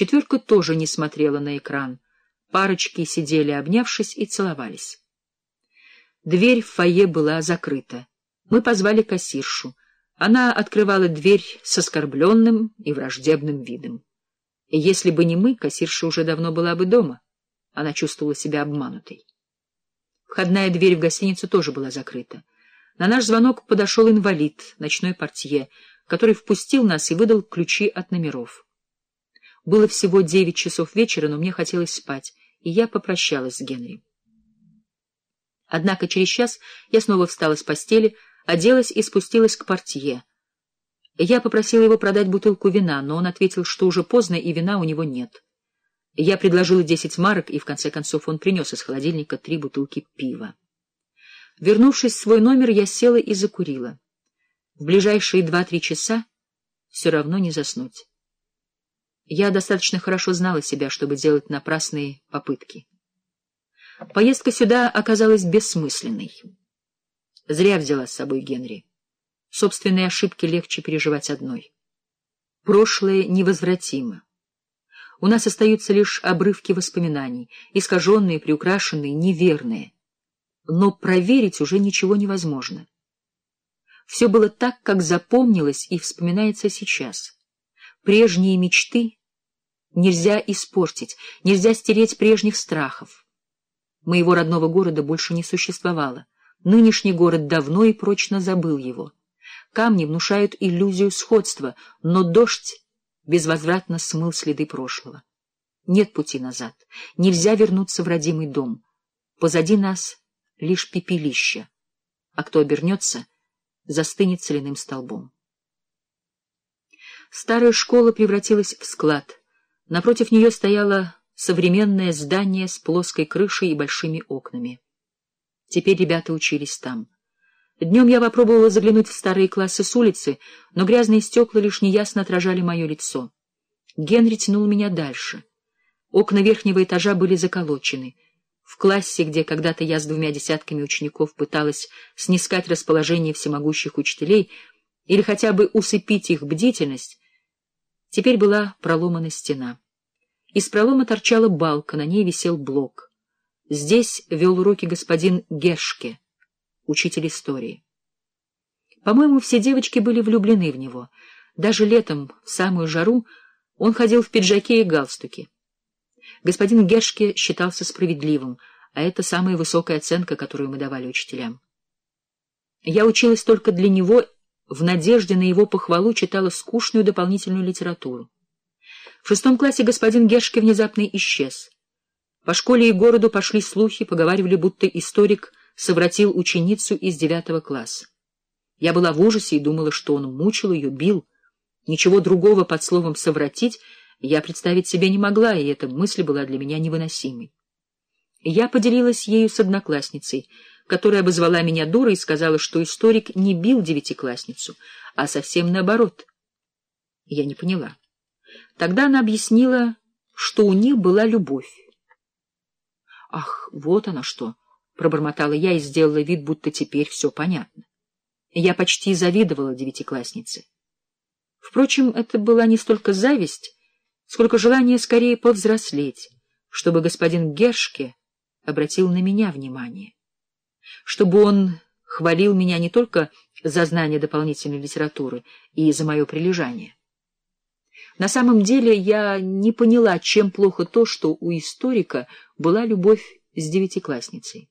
Четверка тоже не смотрела на экран. Парочки сидели, обнявшись, и целовались. Дверь в фойе была закрыта. Мы позвали кассиршу. Она открывала дверь с оскорбленным и враждебным видом. И если бы не мы, кассирша уже давно была бы дома. Она чувствовала себя обманутой. Входная дверь в гостиницу тоже была закрыта. На наш звонок подошел инвалид, ночной портье, который впустил нас и выдал ключи от номеров. Было всего девять часов вечера, но мне хотелось спать, и я попрощалась с Генри. Однако через час я снова встала с постели, оделась и спустилась к портье. Я попросила его продать бутылку вина, но он ответил, что уже поздно и вина у него нет. Я предложила десять марок, и в конце концов он принес из холодильника три бутылки пива. Вернувшись в свой номер, я села и закурила. В ближайшие два-три часа все равно не заснуть. Я достаточно хорошо знала себя, чтобы делать напрасные попытки. Поездка сюда оказалась бессмысленной. Зря взяла с собой Генри. Собственные ошибки легче переживать одной. Прошлое невозвратимо. У нас остаются лишь обрывки воспоминаний, искаженные, приукрашенные, неверные. Но проверить уже ничего невозможно. Все было так, как запомнилось и вспоминается сейчас. Прежние мечты нельзя испортить, нельзя стереть прежних страхов. Моего родного города больше не существовало. Нынешний город давно и прочно забыл его. Камни внушают иллюзию сходства, но дождь безвозвратно смыл следы прошлого. Нет пути назад, нельзя вернуться в родимый дом. Позади нас лишь пепелище, а кто обернется, застынет соляным столбом. Старая школа превратилась в склад. Напротив нее стояло современное здание с плоской крышей и большими окнами. Теперь ребята учились там. Днем я попробовала заглянуть в старые классы с улицы, но грязные стекла лишь неясно отражали мое лицо. Генри тянул меня дальше. Окна верхнего этажа были заколочены. В классе, где когда-то я с двумя десятками учеников пыталась снискать расположение всемогущих учителей или хотя бы усыпить их бдительность, теперь была проломана стена. Из пролома торчала балка, на ней висел блок. Здесь вел уроки господин Гешке — учитель истории. По-моему, все девочки были влюблены в него. Даже летом, в самую жару, он ходил в пиджаке и галстуке. Господин Гершке считался справедливым, а это самая высокая оценка, которую мы давали учителям. Я училась только для него, в надежде на его похвалу читала скучную дополнительную литературу. В шестом классе господин Гершке внезапно исчез. По школе и городу пошли слухи, поговаривали, будто историк — совратил ученицу из девятого класса. Я была в ужасе и думала, что он мучил ее, бил. Ничего другого под словом «совратить» я представить себе не могла, и эта мысль была для меня невыносимой. Я поделилась ею с одноклассницей, которая обозвала меня дурой и сказала, что историк не бил девятиклассницу, а совсем наоборот. Я не поняла. Тогда она объяснила, что у них была любовь. Ах, вот она что! пробормотала я и сделала вид, будто теперь все понятно. Я почти завидовала девятикласснице. Впрочем, это была не столько зависть, сколько желание скорее повзрослеть, чтобы господин Гершке обратил на меня внимание, чтобы он хвалил меня не только за знание дополнительной литературы и за мое прилежание. На самом деле я не поняла, чем плохо то, что у историка была любовь с девятиклассницей.